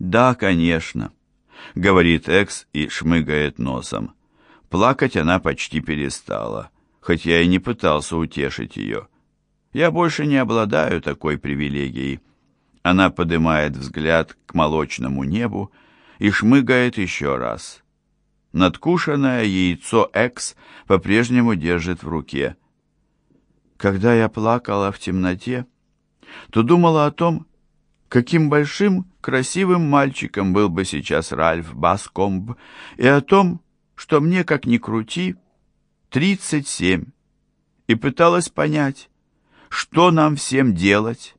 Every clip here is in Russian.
«Да, конечно», — говорит Экс и шмыгает носом. Плакать она почти перестала, хоть я и не пытался утешить ее. Я больше не обладаю такой привилегией. Она поднимает взгляд к молочному небу и шмыгает еще раз. Надкушенное яйцо Экс по-прежнему держит в руке. Когда я плакала в темноте, то думала о том, каким большим, красивым мальчиком был бы сейчас Ральф Баскомб, и о том, что мне, как ни крути, тридцать семь, и пыталась понять, что нам всем делать.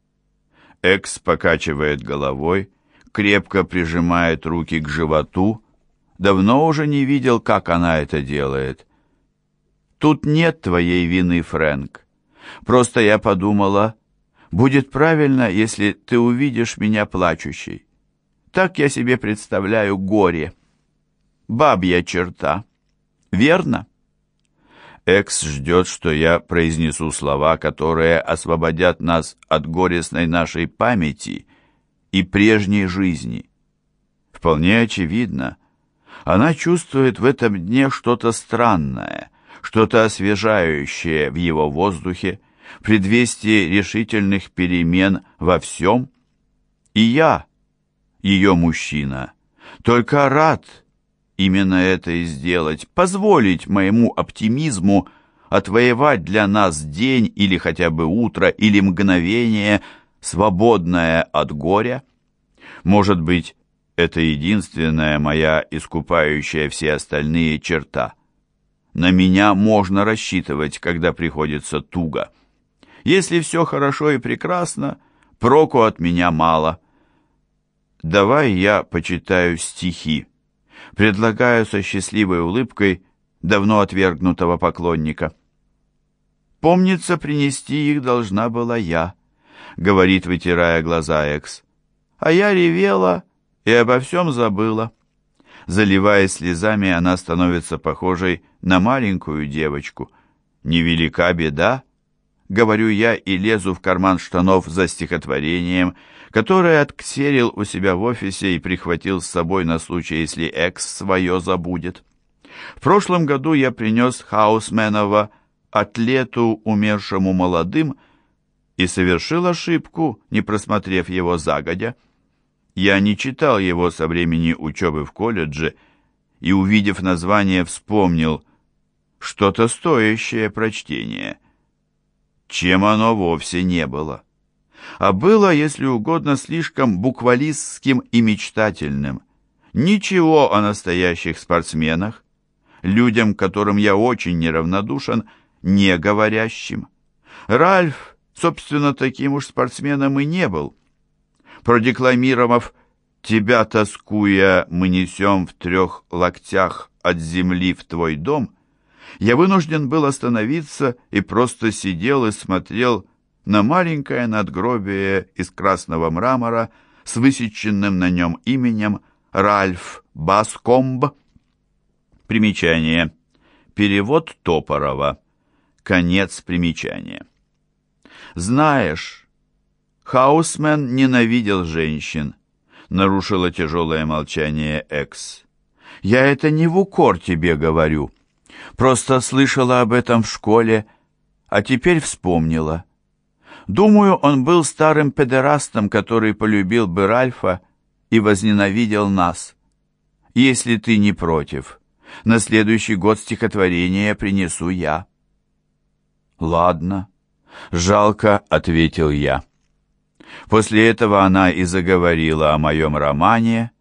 Экс покачивает головой, крепко прижимает руки к животу, давно уже не видел, как она это делает. Тут нет твоей вины, Фрэнк. Просто я подумала, Будет правильно, если ты увидишь меня плачущей. Так я себе представляю горе. Бабья черта. Верно? Экс ждет, что я произнесу слова, которые освободят нас от горестной нашей памяти и прежней жизни. Вполне очевидно, она чувствует в этом дне что-то странное, что-то освежающее в его воздухе, предвестие решительных перемен во всем, и я, ее мужчина, только рад именно это и сделать, позволить моему оптимизму отвоевать для нас день или хотя бы утро или мгновение, свободное от горя. Может быть, это единственная моя искупающая все остальные черта. На меня можно рассчитывать, когда приходится туго. Если все хорошо и прекрасно, проку от меня мало. Давай я почитаю стихи. Предлагаю со счастливой улыбкой давно отвергнутого поклонника. «Помнится, принести их должна была я», — говорит, вытирая глаза Экс. «А я ревела и обо всем забыла». Заливаясь слезами, она становится похожей на маленькую девочку. Невелика беда, говорю я и лезу в карман штанов за стихотворением, которое отксерил у себя в офисе и прихватил с собой на случай, если экс свое забудет. В прошлом году я принес Хаусменова атлету, умершему молодым, и совершил ошибку, не просмотрев его загодя. Я не читал его со времени учебы в колледже и, увидев название, вспомнил что-то стоящее прочтения чем оно вовсе не было. А было, если угодно, слишком буквалистским и мечтательным. Ничего о настоящих спортсменах, людям, которым я очень неравнодушен, не говорящим. Ральф, собственно, таким уж спортсменом и не был. Продекламировав «Тебя, тоскуя, мы несем в трех локтях от земли в твой дом», я вынужден был остановиться и просто сидел и смотрел на маленькое надгробие из красного мрамора с высеченным на нем именем Ральф Баскомб. Примечание. Перевод Топорова. Конец примечания. Знаешь, Хаусмен ненавидел женщин, нарушила тяжелое молчание Экс. Я это не в укор тебе говорю. Просто слышала об этом в школе, а теперь вспомнила. Думаю, он был старым педерастом, который полюбил бы Ральфа и возненавидел нас. Если ты не против, на следующий год стихотворение принесу я. Ладно, жалко, ответил я. После этого она и заговорила о моем романе,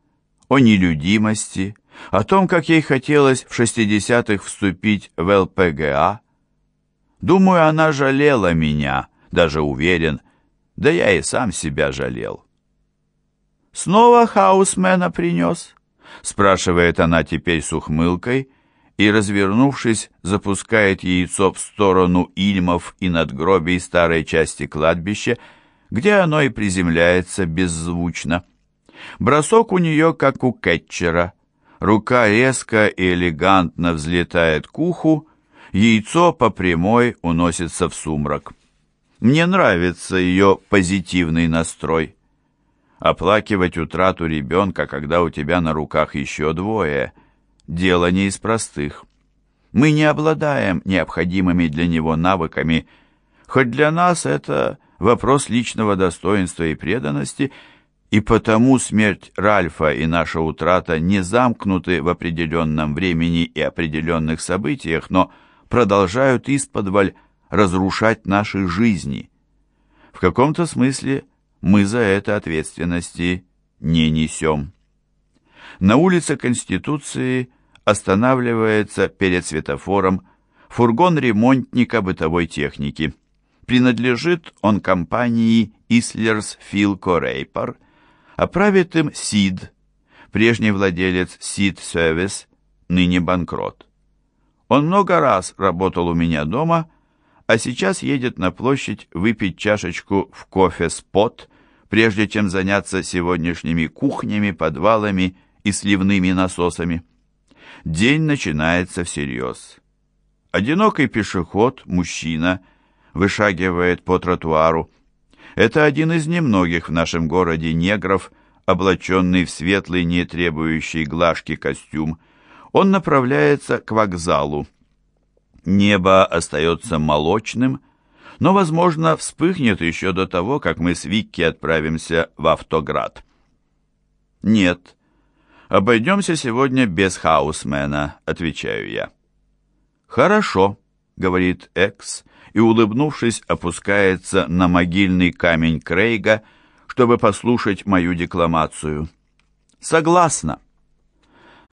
о нелюдимости, о том, как ей хотелось в 60-х вступить в ЛПГА. Думаю, она жалела меня, даже уверен, да я и сам себя жалел. «Снова Хаусмена принес?» — спрашивает она теперь с ухмылкой и, развернувшись, запускает яйцо в сторону ильмов и надгробий старой части кладбища, где оно и приземляется беззвучно. Бросок у нее, как у кетчера — Рука резко и элегантно взлетает к уху, яйцо по прямой уносится в сумрак. Мне нравится ее позитивный настрой. Оплакивать утрату ребенка, когда у тебя на руках еще двое, дело не из простых. Мы не обладаем необходимыми для него навыками, хоть для нас это вопрос личного достоинства и преданности, и потому смерть Ральфа и наша утрата не замкнуты в определенном времени и определенных событиях, но продолжают исподволь разрушать наши жизни. В каком-то смысле мы за это ответственности не несем. На улице Конституции останавливается перед светофором фургон ремонтника бытовой техники. Принадлежит он компании Ислерс Филко Рейпар, а правит им Сид, прежний владелец Сид Сервис, ныне банкрот. Он много раз работал у меня дома, а сейчас едет на площадь выпить чашечку в кофе-спот, прежде чем заняться сегодняшними кухнями, подвалами и сливными насосами. День начинается всерьез. Одинокий пешеход, мужчина, вышагивает по тротуару. Это один из немногих в нашем городе негров, облаченный в светлый, не требующий глажки костюм. Он направляется к вокзалу. Небо остается молочным, но, возможно, вспыхнет еще до того, как мы с Викки отправимся в Автоград. «Нет, обойдемся сегодня без хаусмена», — отвечаю я. «Хорошо», — говорит Экс, и, улыбнувшись, опускается на могильный камень Крейга, чтобы послушать мою декламацию. «Согласна».